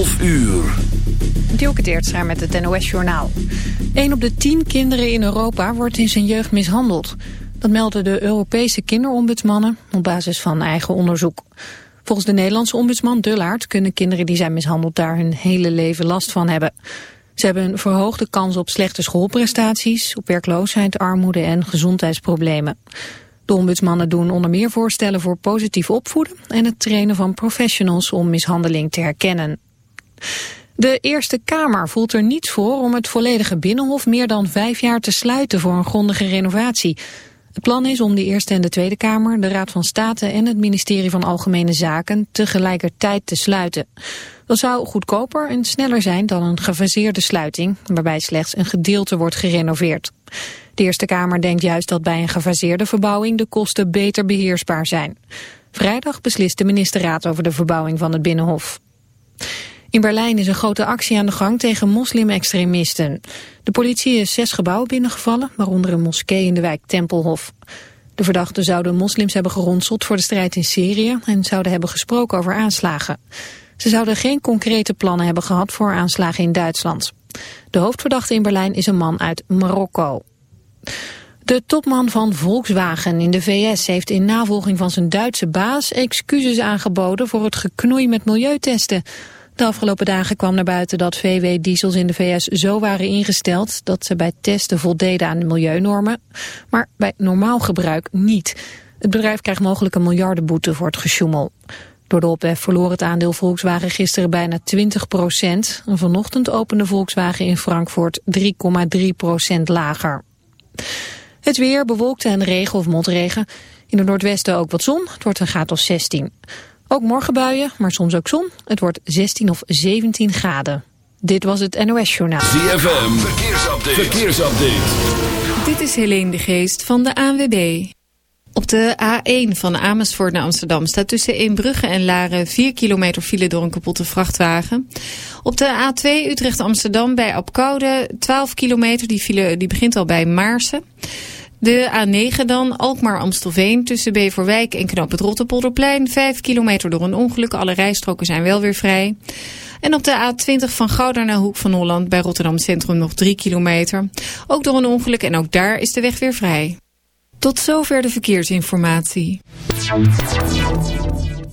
12 uur. Dielke met het NOS-journaal. Een op de tien kinderen in Europa wordt in zijn jeugd mishandeld. Dat melden de Europese kinderombudsmannen op basis van eigen onderzoek. Volgens de Nederlandse ombudsman Dullaert kunnen kinderen die zijn mishandeld daar hun hele leven last van hebben. Ze hebben een verhoogde kans op slechte schoolprestaties, op werkloosheid, armoede en gezondheidsproblemen. De ombudsmannen doen onder meer voorstellen voor positief opvoeden en het trainen van professionals om mishandeling te herkennen. De Eerste Kamer voelt er niets voor om het volledige Binnenhof meer dan vijf jaar te sluiten voor een grondige renovatie. Het plan is om de Eerste en de Tweede Kamer, de Raad van State en het ministerie van Algemene Zaken tegelijkertijd te sluiten. Dat zou goedkoper en sneller zijn dan een gefaseerde sluiting, waarbij slechts een gedeelte wordt gerenoveerd. De Eerste Kamer denkt juist dat bij een gefaseerde verbouwing de kosten beter beheersbaar zijn. Vrijdag beslist de ministerraad over de verbouwing van het Binnenhof. In Berlijn is een grote actie aan de gang tegen moslim-extremisten. De politie is zes gebouwen binnengevallen, waaronder een moskee in de wijk Tempelhof. De verdachten zouden moslims hebben geronseld voor de strijd in Syrië en zouden hebben gesproken over aanslagen. Ze zouden geen concrete plannen hebben gehad voor aanslagen in Duitsland. De hoofdverdachte in Berlijn is een man uit Marokko. De topman van Volkswagen in de VS heeft in navolging van zijn Duitse baas excuses aangeboden voor het geknoei met milieutesten. De afgelopen dagen kwam naar buiten dat VW-diesels in de VS zo waren ingesteld dat ze bij testen voldeden aan de milieunormen, maar bij normaal gebruik niet. Het bedrijf krijgt mogelijk een miljardenboete voor het gesjoemel. Door de ophef verloor het aandeel Volkswagen gisteren bijna 20 procent. Vanochtend opende Volkswagen in Frankfurt 3,3 procent lager. Het weer bewolkt en regen of motregen. In het noordwesten ook wat zon. Het wordt een graad of 16. Ook morgen buien, maar soms ook zon. Het wordt 16 of 17 graden. Dit was het NOS Journaal. ZFM, verkeersupdate. verkeersupdate. Dit is Helene de Geest van de ANWB. Op de A1 van Amersfoort naar Amsterdam staat tussen Eembrugge en Laren 4 kilometer file door een kapotte vrachtwagen. Op de A2 Utrecht-Amsterdam bij Apkoude 12 kilometer, die file die begint al bij Maarsen. De A9 dan, Alkmaar-Amstelveen, tussen Beverwijk en Knoop het Rotterpolderplein. 5 kilometer door een ongeluk, alle rijstroken zijn wel weer vrij. En op de A20 van Gouda naar Hoek van Holland bij Rotterdam Centrum nog 3 kilometer. Ook door een ongeluk en ook daar is de weg weer vrij. Tot zover de verkeersinformatie.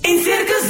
In Circus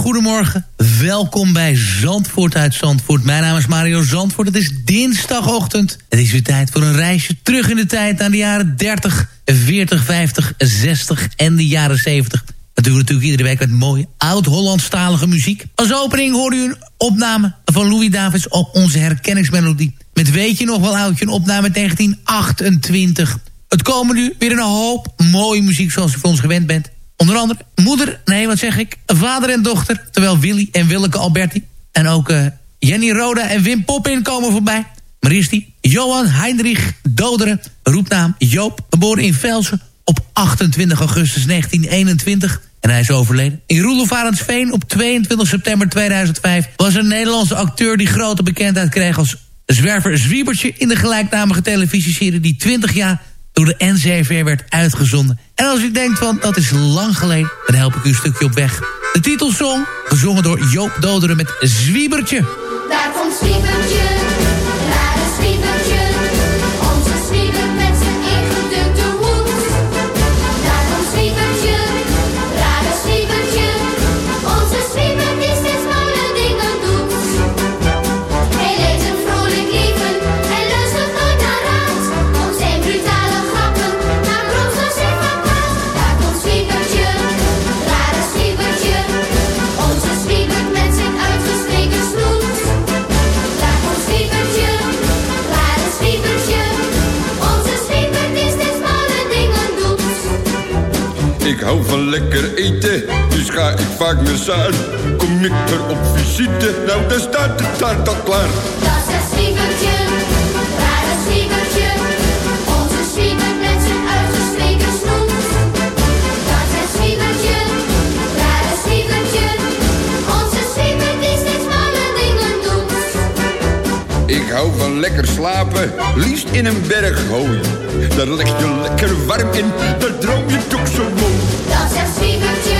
Goedemorgen. Welkom bij Zandvoort uit Zandvoort. Mijn naam is Mario Zandvoort. Het is dinsdagochtend. Het is weer tijd voor een reisje terug in de tijd naar de jaren 30, 40, 50, 60 en de jaren 70. Dat doen we natuurlijk iedere week met mooie oud-Hollandstalige muziek. Als opening hoorde u een opname van Louis Davids op onze herkenningsmelodie. Met weet je nog wel oudje, een opname uit 1928. Het komen nu weer een hoop mooie muziek zoals u van ons gewend bent. Onder andere moeder, nee wat zeg ik, vader en dochter. Terwijl Willy en Willeke Alberti. En ook eh, Jenny Roda en Wim Poppin komen voorbij. Maar eerst die Johan Heinrich Doderen, roepnaam Joop. Geboren in Velsen op 28 augustus 1921. En hij is overleden. In Roelof Arendsveen op 22 september 2005... was een Nederlandse acteur die grote bekendheid kreeg als zwerver Zwiebertje... in de gelijknamige televisieserie die 20 jaar door de NCRV werd uitgezonden. En als u denkt van, dat is lang geleden, dan help ik u een stukje op weg. De titelsong, gezongen door Joop Doderen met Zwiebertje. Daar komt Zwiebertje, Kom ik er op visite, nou dan staat de taart al klaar. Dat is een zwiebertje, daar. Onze zwieber met zijn uitgestreken snoet. Dat is een zwiebertje, daar is zwiebertje. Onze zwieber die steeds malle dingen doet. Ik hou van lekker slapen, liefst in een berg hooi. Daar leg je lekker warm in, daar droom je toch zo mooi. Dat is een zwiebertje.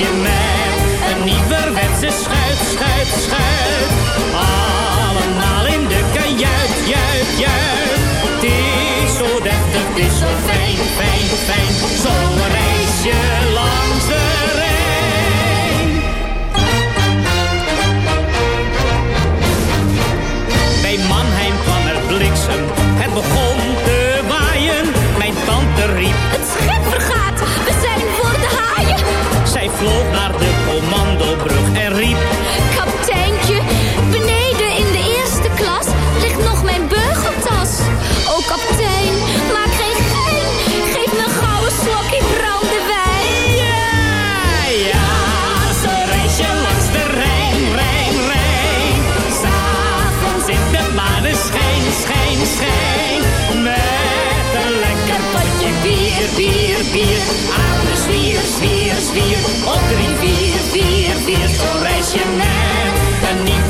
je mij. Een nieuwerwetse schuit, schuit, schuit. Allemaal in de kajuit, juit, juit. Het is zo deftig, het is zo fijn, fijn, fijn. Zo'n reisje langs de Rijn. Bij Mannheim kwam er bliksem, het begon te waaien. Mijn tante riep, het schip vloog naar de commandobrug en riep... Kapiteintje, beneden in de eerste klas ligt nog mijn burgertas. O oh, kapitein, maak geen gein, geef me een gouden slokje brandewijn. Ja, ja, zo reis je langs de Rijn, Rijn, Rijn. S'avonds in de maneschijn, schijn, schijn. Met een lekker potje bier, bier, bier zwier, zwier, op drie, vier, vier, vier, zo reis je net. En niet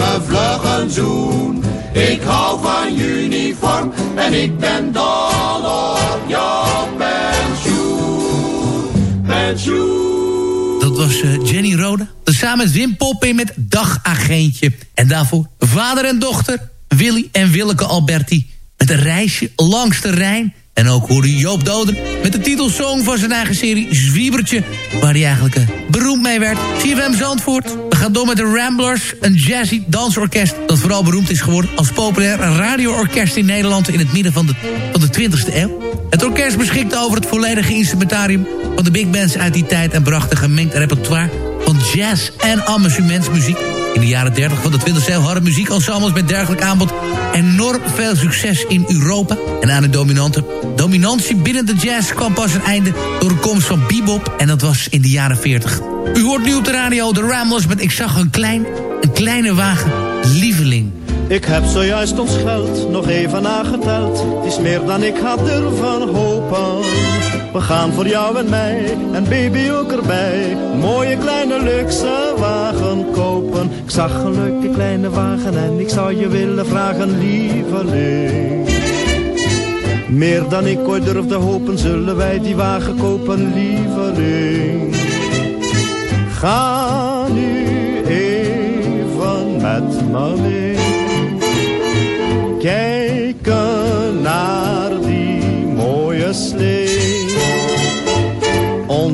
Me vlug een zoen. Ik hou van uniform en ik ben dol op jouw pensioen. Pensioen. Dat was eh, Jenny Rode. Samen met Wim Poppin met Dagagentje. En daarvoor vader en dochter Willy en Willeke Alberti. Met een reisje langs de Rijn. En ook hoorde Joop Doden met de titelsong van zijn eigen serie Zwiebertje. Waar hij eigenlijk eh, beroemd mee werd. CFM Zandvoort. We gaan door met de Ramblers. Een jazzy dansorkest dat vooral beroemd is geworden... als populair radioorkest in Nederland in het midden van de, van de 20e eeuw. Het orkest beschikte over het volledige instrumentarium van de big bands uit die tijd... en bracht een gemengd repertoire van jazz en amusementsmuziek. In de jaren 30 van de 20e eeuw hadden muziekensembles met dergelijk aanbod enorm veel succes in Europa. En aan de dominante dominantie binnen de jazz kwam pas een einde door de komst van bebop. En dat was in de jaren 40. U hoort nu op de radio de Ramblers met Ik zag een klein, een kleine wagen, lieveling. Ik heb zojuist ons geld nog even nageteld. Het is meer dan ik had ervan hopen. We gaan voor jou en mij en baby ook erbij. Mooie kleine luxe kopen. Ik zag een leuke kleine wagen en ik zou je willen vragen, lieveling. Meer dan ik ooit durfde hopen, zullen wij die wagen kopen, lieveling. Ga nu even met me.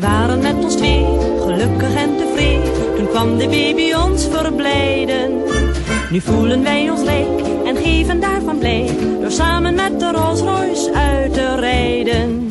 Wij waren met ons twee, gelukkig en tevreden. Toen kwam de baby ons verblijden. Nu voelen wij ons rijk en geven daarvan blijk. Door samen met de Rolls Royce uit te rijden.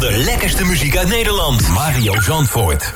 De lekkerste muziek uit Nederland. Mario Zandvoort.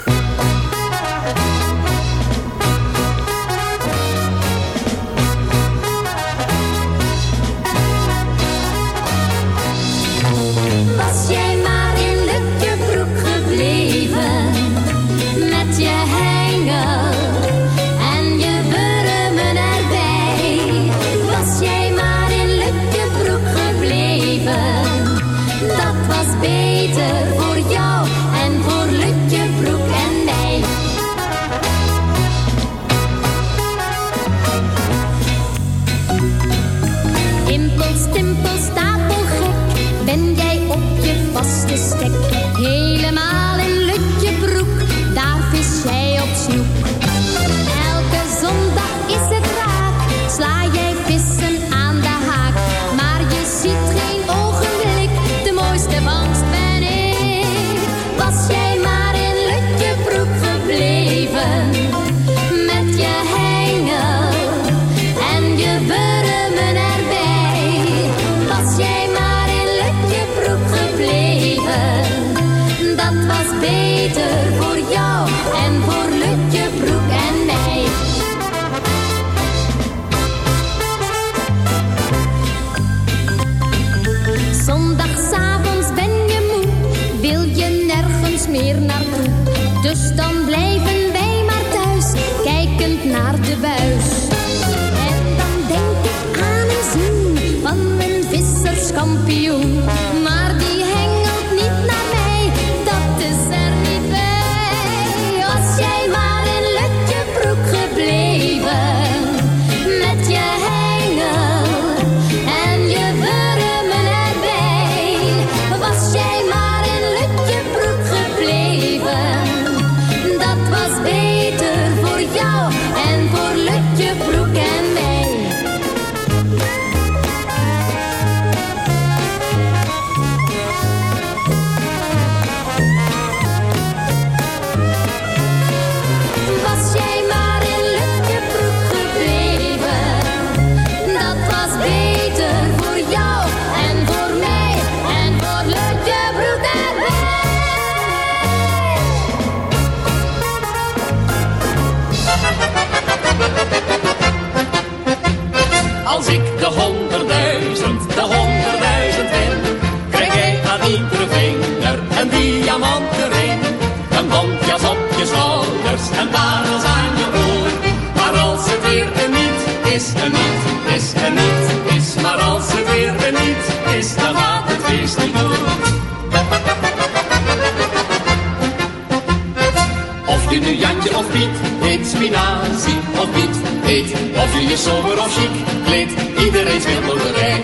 Of Piet heet, spinazie of Piet heet. Of je je sober of chic kleedt, iedereen speelt loterij.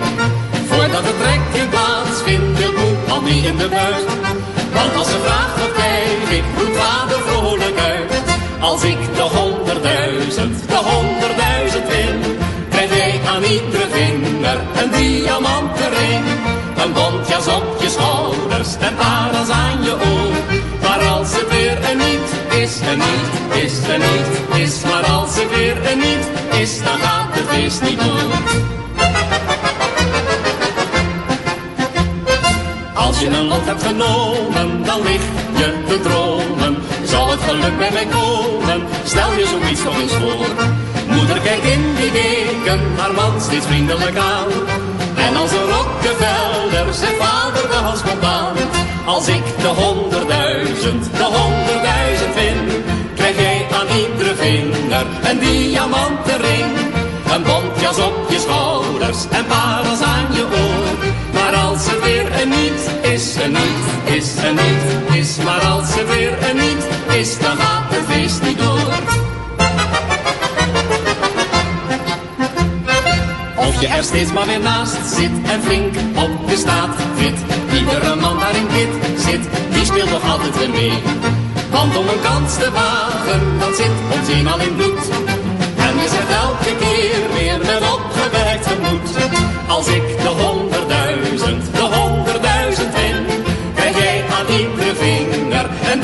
Voordat het trekken plaatsvindt, wil moe al niet in de buurt. Want als ze vraagt wat krijg ik, roept vader vrolijk uit. Als ik de honderdduizend, de honderdduizend win, krijg jij aan iedere vinger een diamanten ring. Een bontjas op je schouders en parels aan je oor. Maar als het weer een niet is, een niet is, een niet is. Maar als het weer een niet is, dan gaat het feest niet door. Als je een lot hebt genomen, dan lig je te dromen. Zal het geluk bij mij komen? Stel je zoiets nog eens voor. Moeder kijkt in die weken haar man steeds vriendelijk aan. En als een Rockefeller zegt vader de hals komt aan. Als ik de honderdduizend, de honderdduizend win, krijg jij aan iedere vinger een diamanten ring. Een bontjas op je schouders en parels aan je oor. Maar als het weer een niet is, een niet is, een niet is. Maar als het weer een niet is, dan gaat het feest niet door. Of je er steeds maar weer naast zit en flink op de staat fit. Iedere man daarin dit zit, die speelt nog altijd weer mee. Want om een kans te wagen, dat zit ons eenmaal in bloed. En je zegt elke keer weer met opgewerkt gemoed. Als ik de honderdduizend, de honderdduizend win, krijg jij aan iedere vinger. Een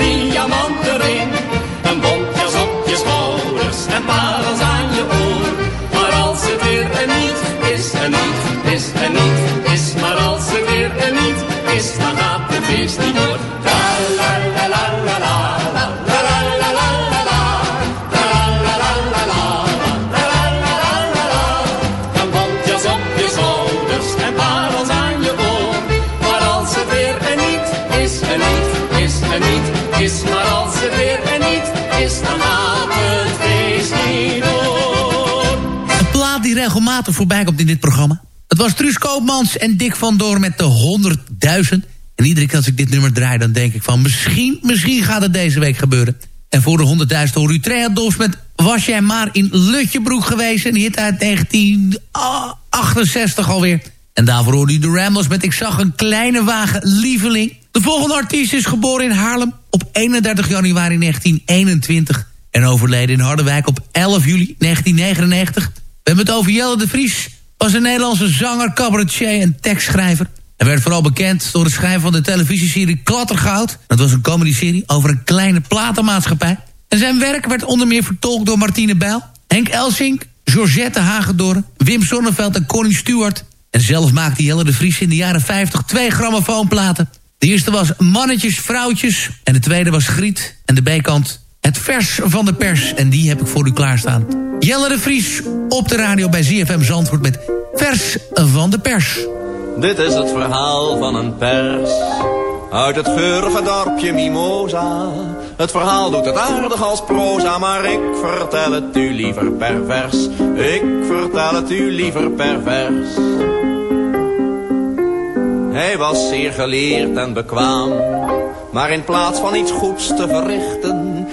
regelmatig voorbij komt in dit programma. Het was Truus Koopmans en Dick van Door met de 100.000. En iedere keer als ik dit nummer draai, dan denk ik van... misschien, misschien gaat het deze week gebeuren. En voor de 100.000 hoor u Trea Dolfs met... Was jij maar in Lutjebroek geweest? Een hit uit 1968 alweer. En daarvoor hoorde u de Ramblers met Ik zag een kleine wagen lieveling. De volgende artiest is geboren in Haarlem op 31 januari 1921... en overleden in Harderwijk op 11 juli 1999. Hebben het over Jelle de Vries... was een Nederlandse zanger, cabaretier en tekstschrijver. Hij werd vooral bekend door het schrijven van de televisieserie Klattergoud. Dat was een comedyserie over een kleine platenmaatschappij. En zijn werk werd onder meer vertolkt door Martine Bijl... Henk Elsink, Georgette Hagedorn, Wim Sonneveld en Connie Stewart... En zelf maakte Jelle de Vries in de jaren 50 twee grammofoonplaten. De eerste was Mannetjes, Vrouwtjes. En de tweede was Griet. En de B-kant Het Vers van de Pers. En die heb ik voor u klaarstaan. Jelle de Vries op de radio bij ZFM Zandvoort met Vers van de Pers. Dit is het verhaal van een pers. Uit het geurige dorpje Mimosa. Het verhaal doet het aardig als proza, maar ik vertel het u liever per vers. Ik vertel het u liever per vers. Hij was zeer geleerd en bekwaam. Maar in plaats van iets goeds te verrichten,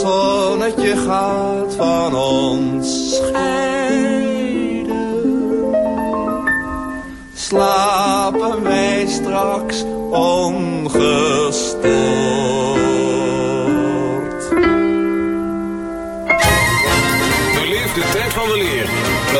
Zonnetje gaat van ons scheiden. Slapen wij straks ongestoord. Beleef de tijd van weleer met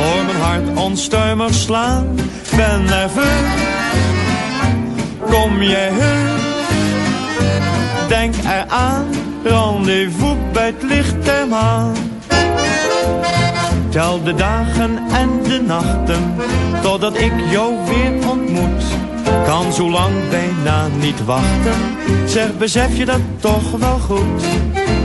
hoor mijn hart onstuimig slaan. Ben nerveus, kom jij heus, denk eraan. Rendezvous bij het licht der maan. Tel de dagen en de nachten, totdat ik jou weer ontmoet. Kan zo lang bijna niet wachten, zeg besef je dat toch wel goed.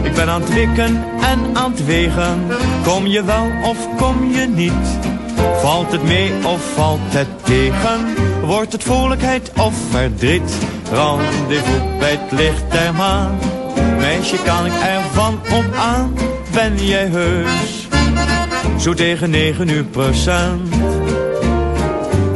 Ik ben aan het wikken en aan het wegen, kom je wel of kom je niet? Valt het mee of valt het tegen? Wordt het vrolijkheid of verdriet? Rendezvous bij het licht der maan. Meisje kan ik ervan op aan, ben jij heus? Zo tegen negen uur procent.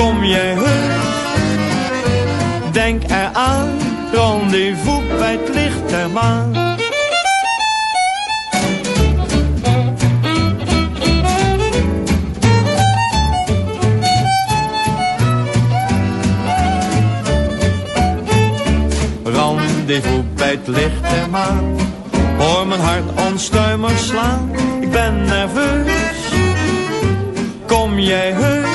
Kom jij heus? Denk eraan. Rendezvous bij het licht der maan. Rendezvous bij het licht der maan. Hoor mijn hart onstuimig slaan. Ik ben nerveus. Kom jij heus?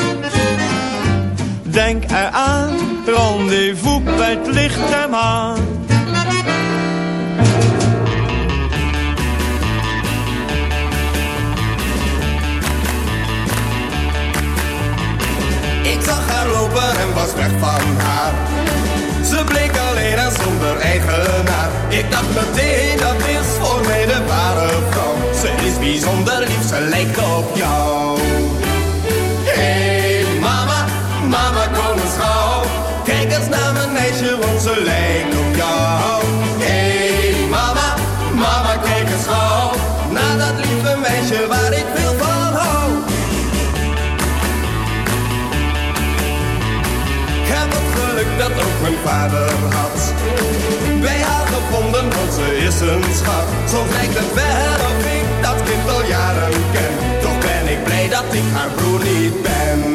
Denk eraan. Rendezvous bij het licht der maan. Ik zag haar lopen en was weg van haar. Ze bleek alleen en zonder eigenaar. Ik dacht meteen dat is voor mij de ware vrouw. Ze is bijzonder lief, ze lijkt op jou. Vader had. Bij haar ze is een schat. Zo lijkt het wel of ik dat kind al jaren ken. Toch ben ik blij dat ik haar broer niet ben.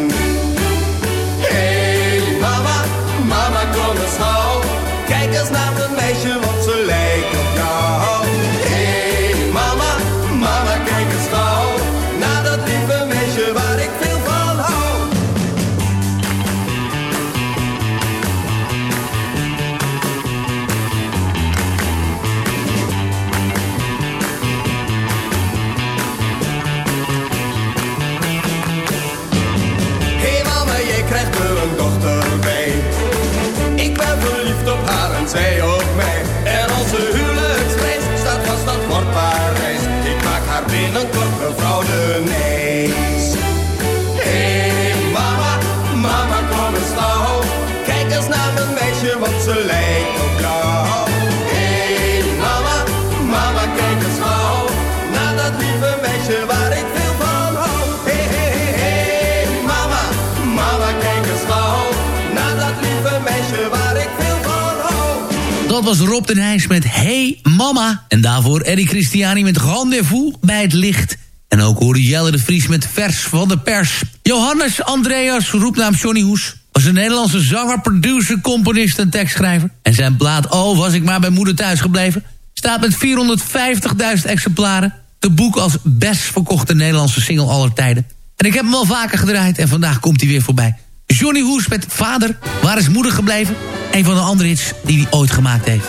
Was Rob de Nijs met Hey Mama. En daarvoor Eddie Christiani met Rendezvous bij het licht En ook hoorde de Vries met vers van de pers. Johannes Andreas, roepnaam Johnny Hoes... was een Nederlandse zanger, producer, componist en tekstschrijver. En zijn plaat Oh, was ik maar bij moeder thuis gebleven... staat met 450.000 exemplaren. De boek als best verkochte Nederlandse single aller tijden. En ik heb hem al vaker gedraaid en vandaag komt hij weer voorbij. Johnny Hoes met Vader, waar is moeder gebleven? Een van de andere hits die hij ooit gemaakt heeft.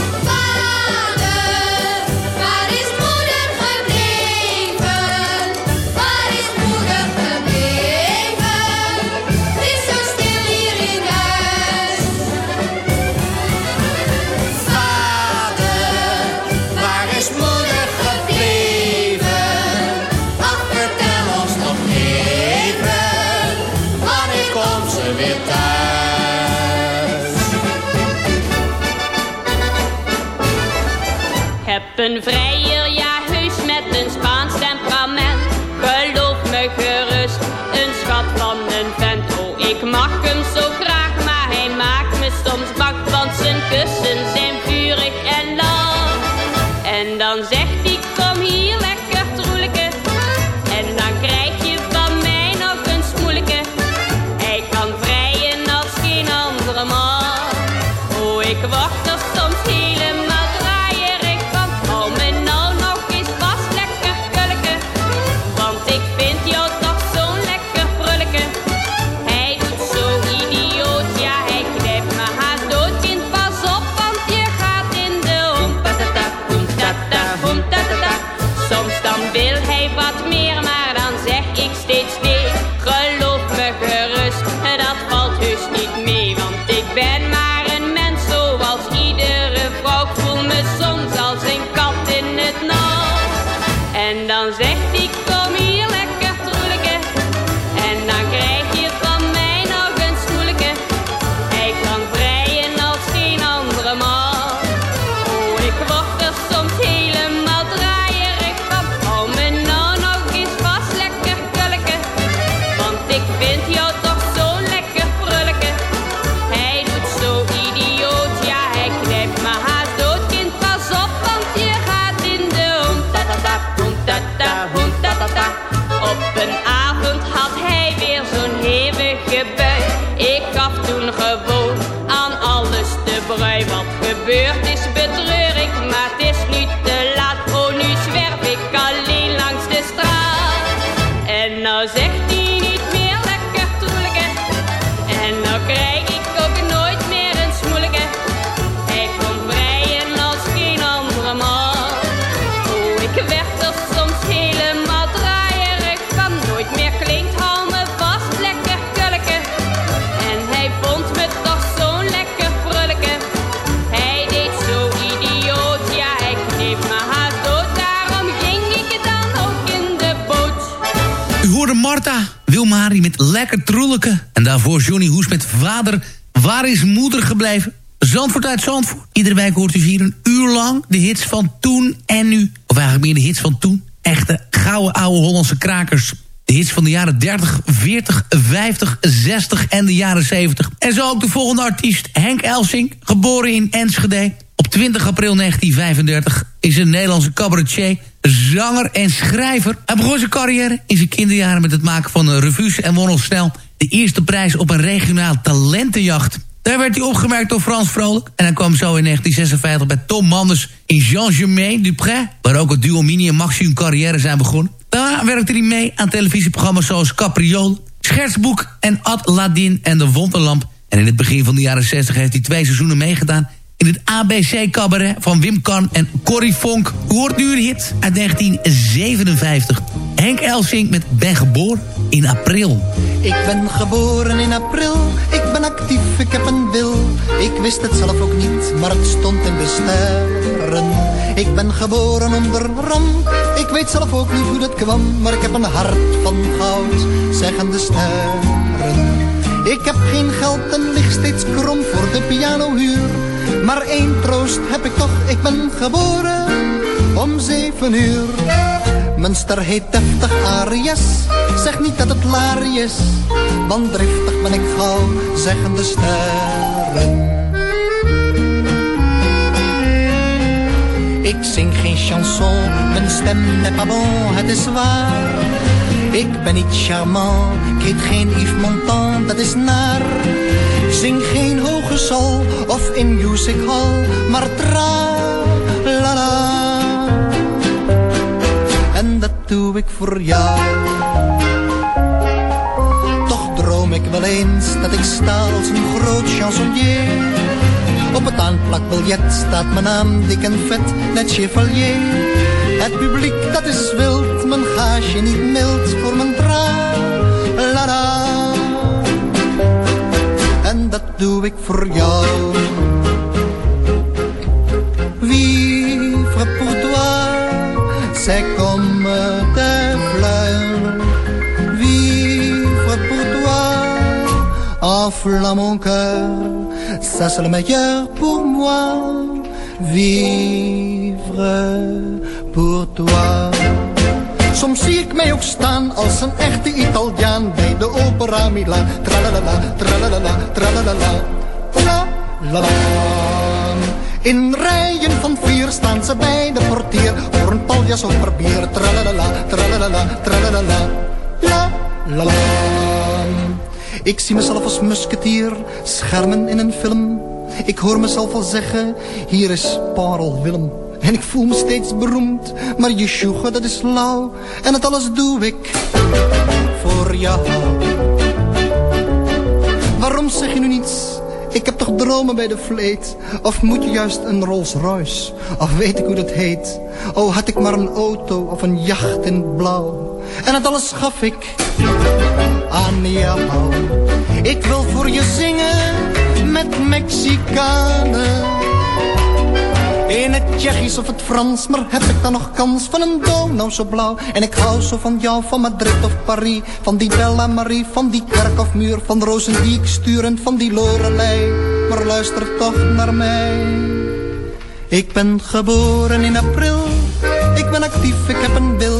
Een vrijer, Met Lekker Troelijke. En daarvoor Johnny Hoes met Vader, waar is moeder gebleven? Zandvoort uit Zandvoort. Iedere week hoort u hier een uur lang de hits van toen en nu. Of eigenlijk meer de hits van toen. Echte gouden oude Hollandse krakers. De hits van de jaren 30, 40, 50, 60 en de jaren 70. En zo ook de volgende artiest, Henk Elsing, geboren in Enschede. Op 20 april 1935 is een Nederlandse cabaretier, zanger en schrijver. Hij begon zijn carrière in zijn kinderjaren met het maken van revues en won al snel de eerste prijs op een regionaal talentenjacht. Daar werd hij opgemerkt door Frans Vrolijk. En hij kwam zo in 1956 bij Tom Manders in Jean-Germain Dupré... waar ook het duo Mini en Maxi hun carrière zijn begonnen. Daarna werkte hij mee aan televisieprogramma's zoals Capriole... Schertsboek en Aladdin en de Wonderlamp. En in het begin van de jaren 60 heeft hij twee seizoenen meegedaan... in het ABC-cabaret van Wim Kan en Corrie Vonk. U hoort nu hit uit 1957. Henk Elsing met Ben geboren in april. Ik ben geboren in april, ik ben actief, ik heb een wil. Ik wist het zelf ook niet, maar het stond in de sterren. Ik ben geboren onder ram, ik weet zelf ook niet hoe dat kwam. Maar ik heb een hart van goud, zeggen de sterren. Ik heb geen geld en lig steeds krom voor de pianohuur. Maar één troost heb ik toch, ik ben geboren om zeven uur. Mijn ster heet deftig Arias, zeg niet dat het laar is. Want driftig ben ik gauw, zeggen de sterren. Ik zing geen chanson, mijn stem n'est pas bon, het is waar. Ik ben niet charmant, ik heet geen Yves Montand, dat is naar. Zing geen hoge sol of in music hall, maar tra la la. En dat doe ik voor jou. Toch droom ik wel eens dat ik sta als een groot chansonnier. Op het aanplakbiljet staat mijn naam dik en vet, net chevalier. Het publiek dat is wild, mijn gaasje niet mild voor mijn tra la la. Doe ik. Vivre pour toi, c'est comme des fleurs. Vivre pour toi, enflamme mon cœur, ça c'est le meilleur pour moi. Vivre pour toi. Soms zie ik mij ook staan als een echte Italiaan bij de opera Milaan. Tralalala, tralalala, tralalala, tralalala. In rijen van vier staan ze bij de portier voor een paljas of per bier. Tralalala, tralalala, tralalala, la la la. Ik zie mezelf als musketier, schermen in een film. Ik hoor mezelf al zeggen, hier is Parel Willem. En ik voel me steeds beroemd, maar Yeshua dat is lauw. En het alles doe ik voor jou. Waarom zeg je nu niets? Ik heb toch dromen bij de vleet? Of moet je juist een Rolls Royce? Of weet ik hoe dat heet? Oh, had ik maar een auto of een jacht in blauw. En het alles gaf ik aan jou. Ik wil voor je zingen met Mexicanen. In het Tsjechisch of het Frans, maar heb ik dan nog kans van een nou zo blauw? En ik hou zo van jou, van Madrid of Paris, van die Bella Marie, van die kerk of muur, van rozen die ik van die Lorelei. Maar luister toch naar mij. Ik ben geboren in april, ik ben actief, ik heb een wil.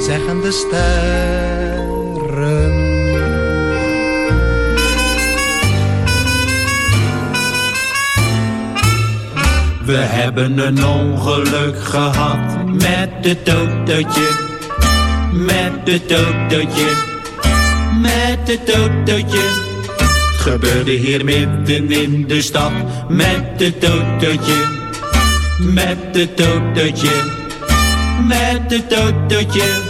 zeggen de sterren. We hebben een ongeluk gehad met het autootje. Met het autootje. Met het autootje. Gebeurde hier midden in de stad met het autootje. Met het autootje. Met het autootje.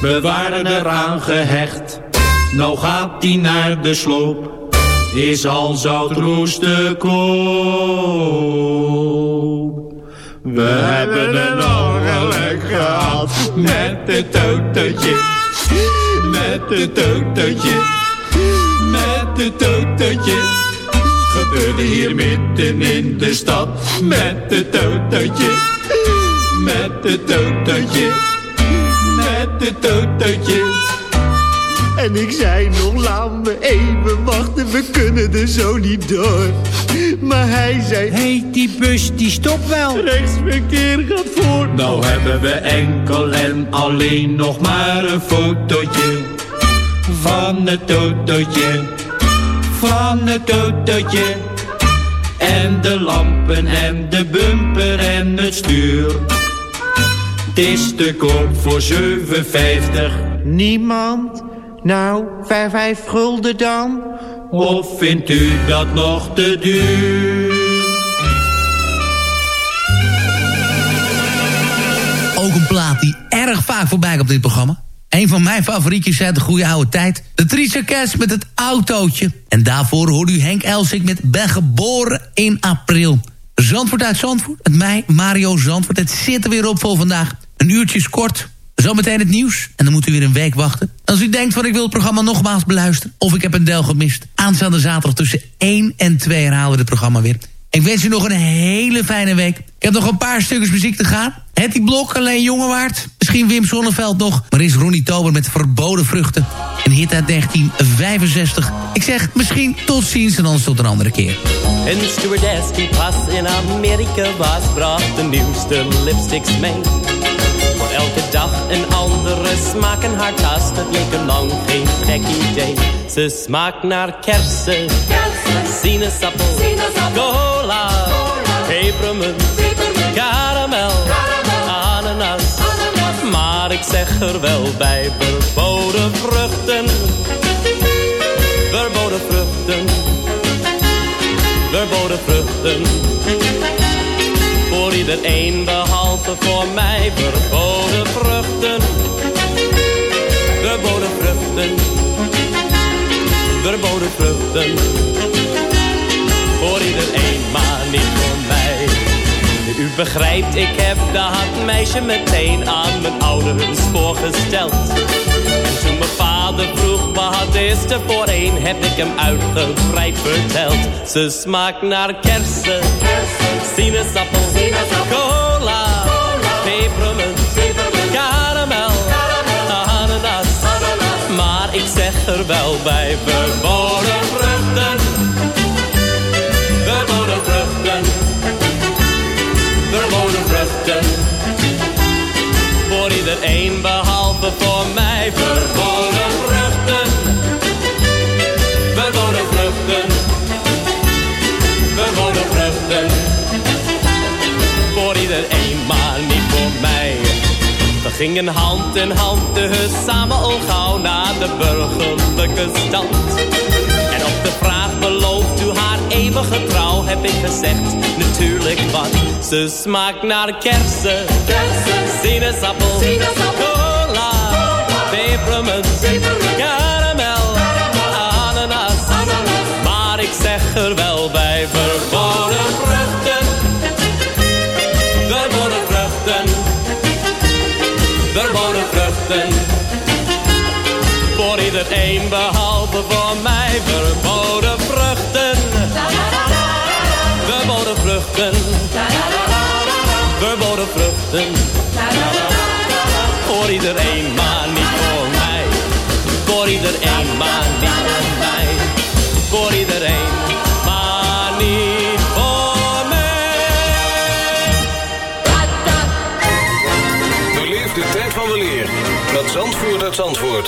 we waren eraan gehecht. Nou gaat die naar de sloop, is al zout roest te koop. We hebben een ongeluk gehad met het autootje, met het autootje, met het autootje. Gebeurde hier midden in de stad met het autootje, met het met het autootje. En ik zei nog, laat me even wachten, we kunnen er zo niet door. Maar hij zei... Heet die bus die stopt wel. Rechtsverkeer gaat voor. Nou hebben we enkel en alleen nog maar een fotootje van het autootje, van het autootje. En de lampen en de bumper en het stuur. Het is te koop voor 7,50. Niemand? Nou, vijf, vijf gulden dan? Of vindt u dat nog te duur? Ook een plaat die erg vaak voorbij komt in dit programma. Een van mijn favorietjes uit de goede oude tijd. De Trisha Cash met het autootje. En daarvoor hoorde u Henk Elsik met Ben geboren in april. Zandvoort uit Zandvoort. Het mij, Mario Zandvoort. Het zit er weer op voor vandaag. Een uurtje is kort. Zometeen het nieuws. En dan moet u weer een week wachten. Als u denkt van ik wil het programma nogmaals beluisteren... of ik heb een deel gemist. Aanstaande zaterdag tussen 1 en 2 herhalen we het programma weer. Ik wens u nog een hele fijne week. Ik heb nog een paar stukjes muziek te gaan. Hetty Blok, alleen Jongewaard. Misschien Wim Sonneveld nog. Maar is Ronnie Tober met Verboden Vruchten. Een hit uit 1965. Ik zeg misschien tot ziens en anders tot een andere keer. Een stewardess die pas in Amerika was, bracht de nieuwste lipsticks mee. Voor elke dag een andere smaak in haar tas, dat leek een lang geen gek idee. Ze smaakt naar kersen, sinaasappel, cola, pepermunt, zeg er wel bij, verboden vruchten, verboden vruchten verboden vruchten. Voor iedereen behalve voor mij verboden vruchten. Verboden vruchten. Verboden vruchten. Voor iedereen, maar niet voor mij. Begrijpt, ik heb dat meisje meteen aan mijn ouders voorgesteld. En toen mijn vader vroeg wat is er voor een, heb ik hem uitgebreid verteld. Ze smaakt naar kersen, sinaasappel, cola, pepermunt, karamel, ananas. Maar ik zeg er wel bij, verboden Iedereen behalve voor mij, verboden vruchten. Verboden vruchten. Verboden vruchten. Voor iedereen, maar niet voor mij. We gingen hand in hand dus samen al gauw naar de burgerlijke stand. En op de vraag eeuwige trouw, heb ik gezegd, natuurlijk wat. Ze smaakt naar kersen, sinaasappel, cola, pepermunt, karamel, ananas. Maar ik zeg er wel bij, verboden vruchten, verboden vruchten, verboden vruchten. Voor iedereen behalve voor mij, verboden Voor iedereen, maar niet voor mij. Voor iedereen, maar niet voor mij. Voor iedereen, maar niet voor mij. Beleef de tijd van weleer met Zandvoort uit Zandvoort.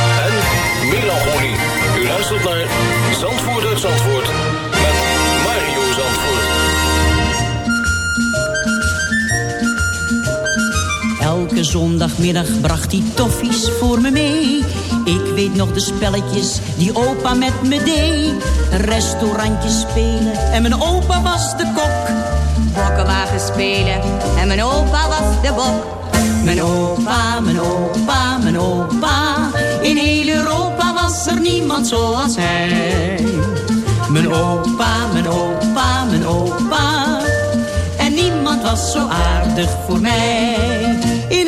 luistert naar Zandvoort uit Zandvoort met Mario. Elke zondagmiddag bracht hij toffies voor me mee. Ik weet nog de spelletjes die opa met me deed. Restaurantjes spelen en mijn opa was de kok. Bokkenwagen spelen en mijn opa was de bok. Mijn opa, mijn opa, mijn opa. In heel Europa er niemand zoals hij. Mijn opa, mijn opa, mijn opa. En niemand was zo aardig voor mij. In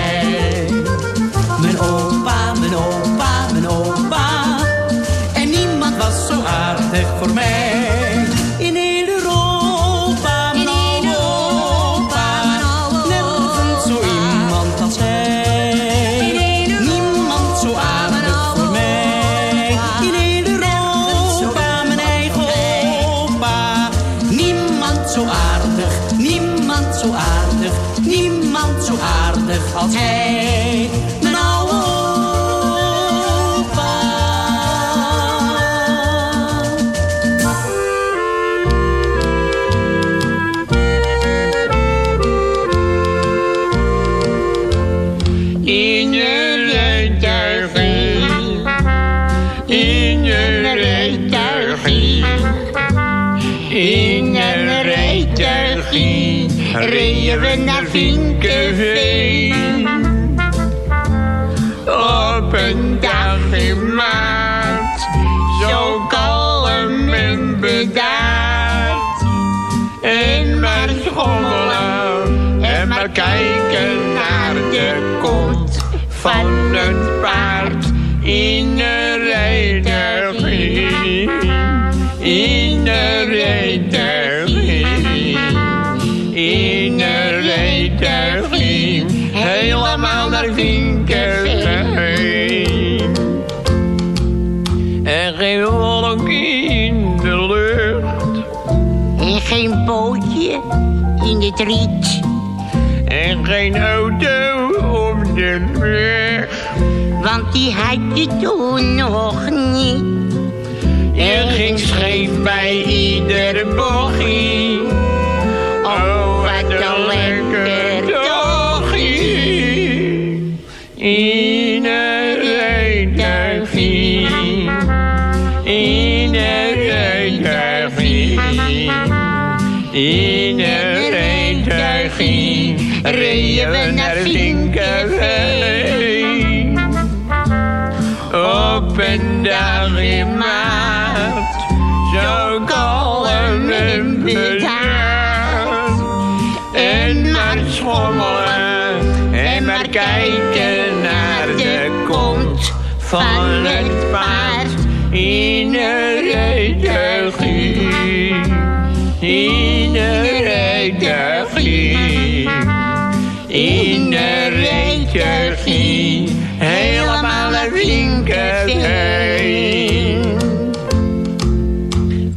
Als hij. In je rijtuigje, in je rijtuigje, in een rijtuigje, reden we naar Vinkenveen. Van het paard in een rijtuigje. In een rijtuigje, in een rijtuigje, helemaal naar Vinkenveen. En geen wolk in de lucht. En geen bootje in het riet. En geen auto de. Want die had je toen nog niet. En ging scheef bij iedere bochie. Oh, wat een lekker doggie. In een rijtuigje. In een rijtuigje. In een rijtuigje. Reden we naar Vinkerveen. Op een dag in maart. Zo kalm en bedaard. En maar schommelen en maar kijken naar de kont van het paard in een rijtuigje. In een rijtuigje. In een rijtuigje.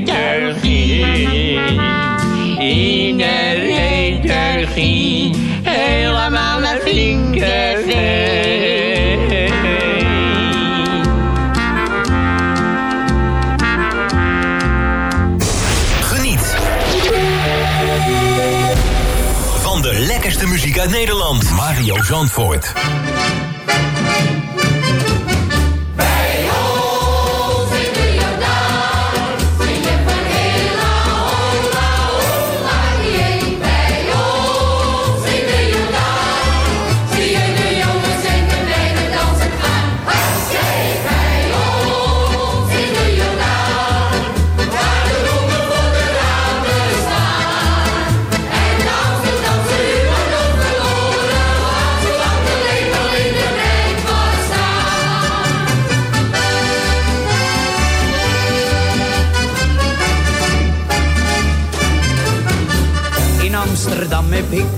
De rijtuigie. In de rijtuigie. Helemaal naar Vinkerveen. Geniet. Van de lekkerste muziek uit Nederland. Mario Zandvoort.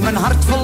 Mijn hart verloren.